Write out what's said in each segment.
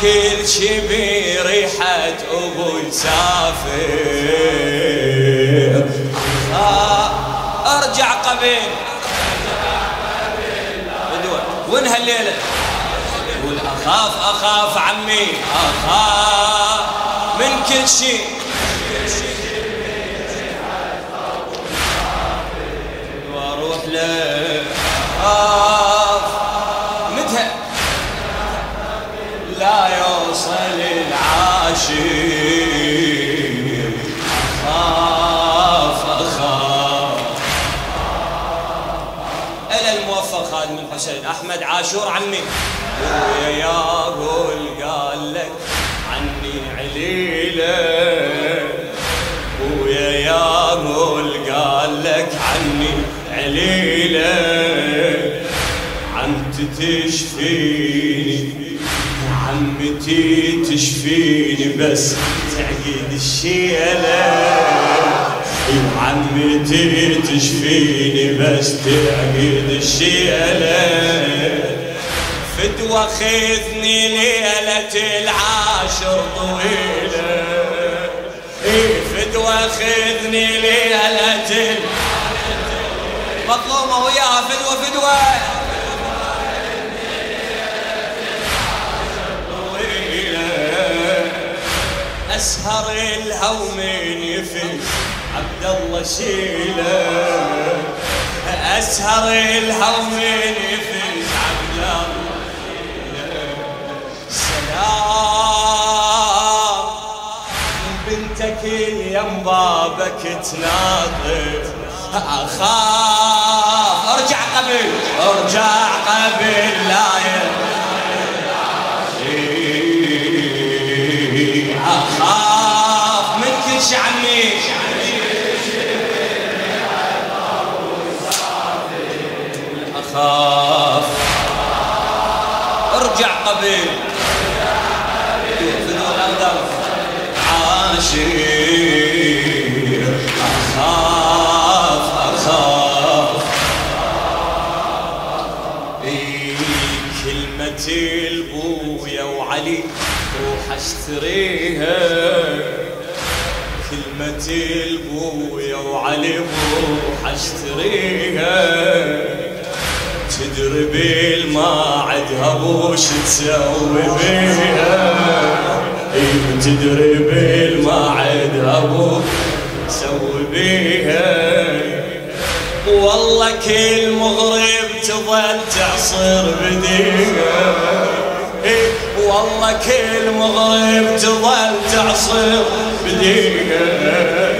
كل شي بريحة ابو يسافر آه ارجع قبل وين هالليلة؟ يقول اخاف اخاف عمي اخاف من كل شيء واروح له. الموفق خادم الحسين احمد عاشور عمي ويا ياقول قال لك عني عليله ويا ياقول قال لك عني عليله عمتي تشفيني عمتي تشفيني بس تعقيد الشيله عمتي تشفيني بس تعقيد الشيله فدوى خذني ليلة العاشر طويلة. فدوى خذني ليلة ال- مظلومة وياها فدوى فدوى أسهر الهومين يفز عبد الله شيله أسهر الهومين يفز عبد الله سلام بنتك اليم بابك تناطر اخاف ارجع قبل. ارجع قبل لا ي- اخاف من كل شي عمي اخاف ارجع قبل عاشر أخاف أخاف كلمة البويا وعلي روح اشتريها كلمة البويا وعلي روح اشتريها تدري بالماعد وش تسوي بيها اي تدري بالماعد ابو تسوي بيها والله كل مغرب تظل تعصر بديها. إي والله كل مغرب تظل تعصر بديها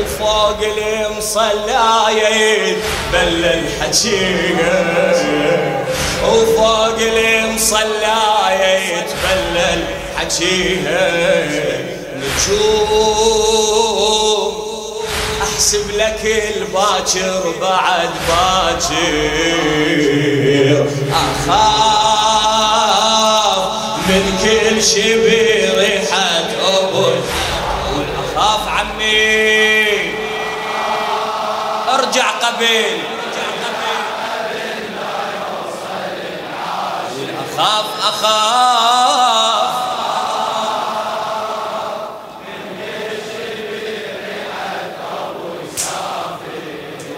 وفوق المصلاية بل الحجية وفوق المصلاية بل الحجية نجوم احسب لك الباكر بعد باكر. اخاف كل شي بريحة ابو اخاف عمي ارجع قبل اخاف اخاف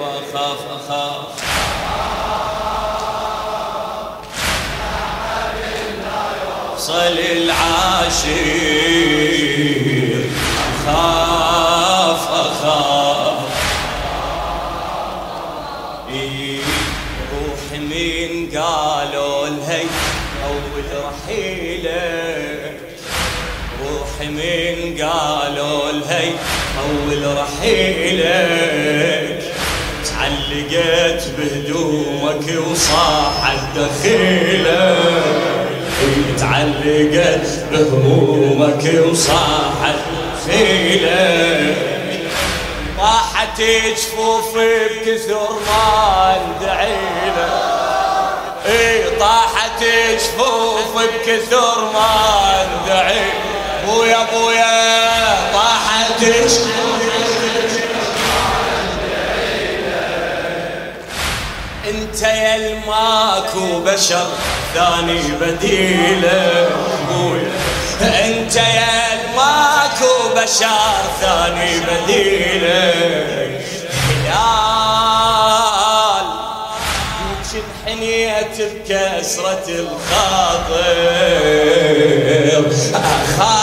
واخاف اخاف صل العاشر. اخاف اخاف إي، روح من قالوا الهي اول رحيلك روح من قالوا الهي اول رحيلك تعلقت بهدومك وصاحت دخيلك تعلقت بهمومك وصاحت دخيلك طاحت جفوفي بكثر ما ندعيله اي طاحت جفوفي بكثر ما ندعي بويا بويا، طاحت جفوفي انت يا يا ماكو بشر. ثاني بديله انت يا ماكو بشر ثاني بديله هلال يمكن حنيت بكسرة الخاطر اخاف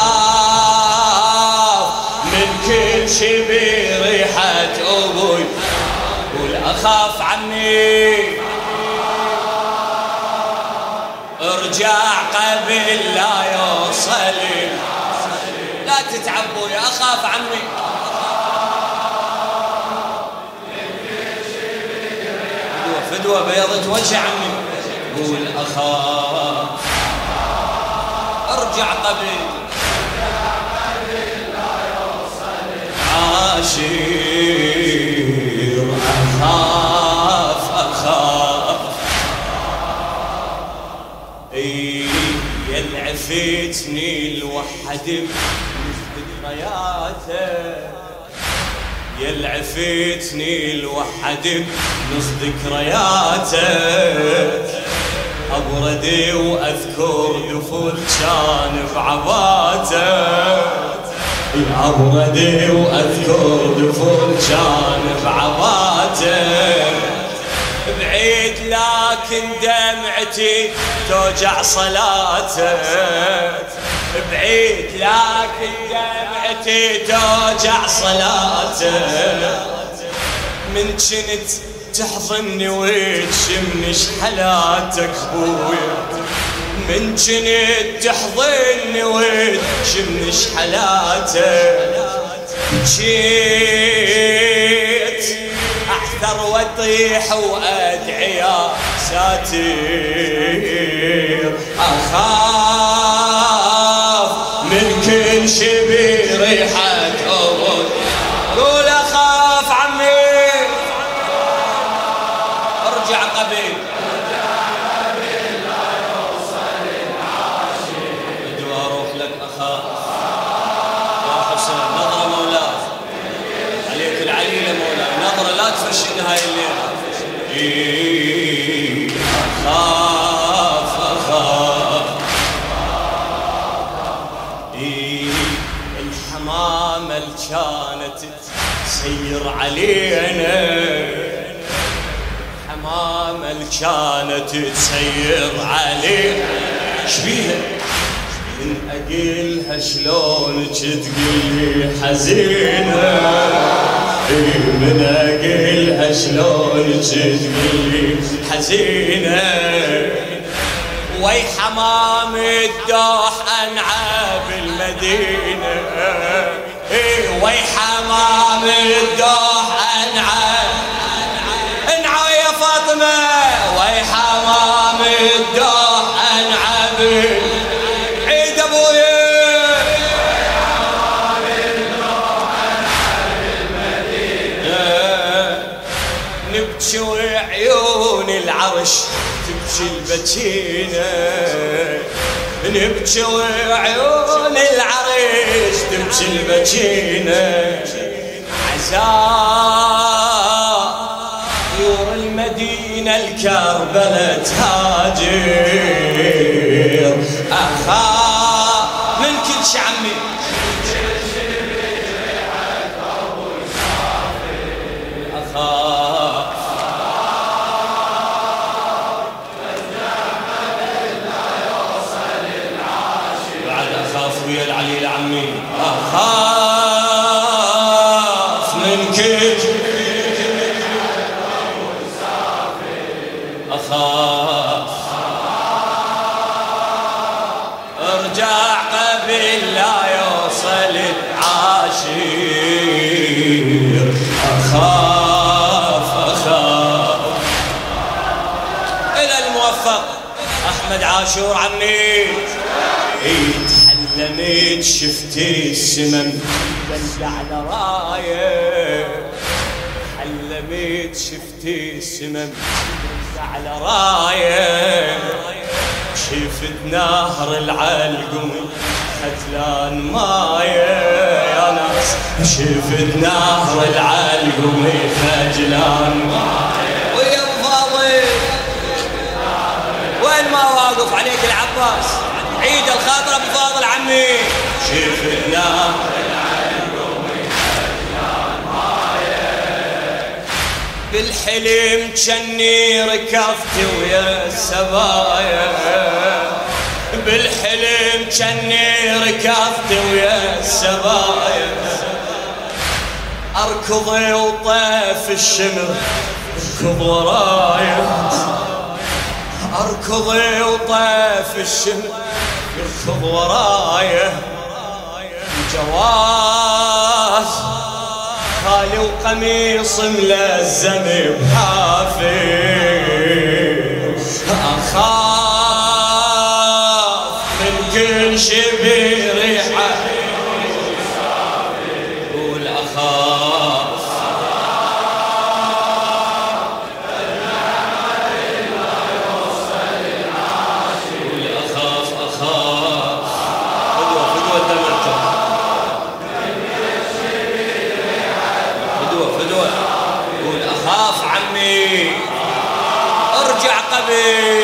من كل شي بريحة ابوي قول اخاف عمي قبل لا يوصل لا تتعبوا يا اخاف عمي فدوة بيضة وجه عمي. قول أخاف ارجع قبل عاشر الوحد بذكرياته يلعفتني الوحد نص ذكرياته أبردي وأذكر دفول كان بعباته أبردي وأذكر دفول كان بعباته بعيد لكن دمعتي توجع صلاته. بعيد، لكن دمعتي توجع صلاته من كنت تحضني وتشمني شحلاتك بويا. من كنت تحضني وتشمني شحلاتك جيت احذر واطيح وادعي يا ساتر اخاف كل شي كانت تسير علينا. حمامة كانت تسير عليه شبيها من أقلها شلونك تقلي حزينة؟ من أقلها شلونك تقلي حزينة؟ وي حمام الدوح أنعى بالمدينة إي الدوح أنعى انعى يا فاطمة وي الدوح انعى عيد ابويا ويحمام الدوح انعى نبكي وعيون العرش تبكي البتينة نبكي وعيون العريس تبكي البتينة عزاء يور المدينة الكربلة تهاجر أخا من كل شي لا يوصل العاشر أخاف أخاف إلى الموفق أحمد عاشور عني تحلمت شفتي السمم بل على رايه حلمت شفتي السمم على رايه شفت نهر العلقم خجلان مايه يا ناس شفت نهر العلقم خجلان مايه ويا فاضل وين ما واقف عليك العباس؟ عيد الخاطر ابو فاضل عمي. شفنا بالحلم جني ركفت ويا السبايا. بالحلم جني ركفت ويا السبايا اركض وطيف الشمر اركض ورايا اركض وطيف الشمر يركض ورايا جواز خالي وقميص ملزم بحافي أخاف ارجع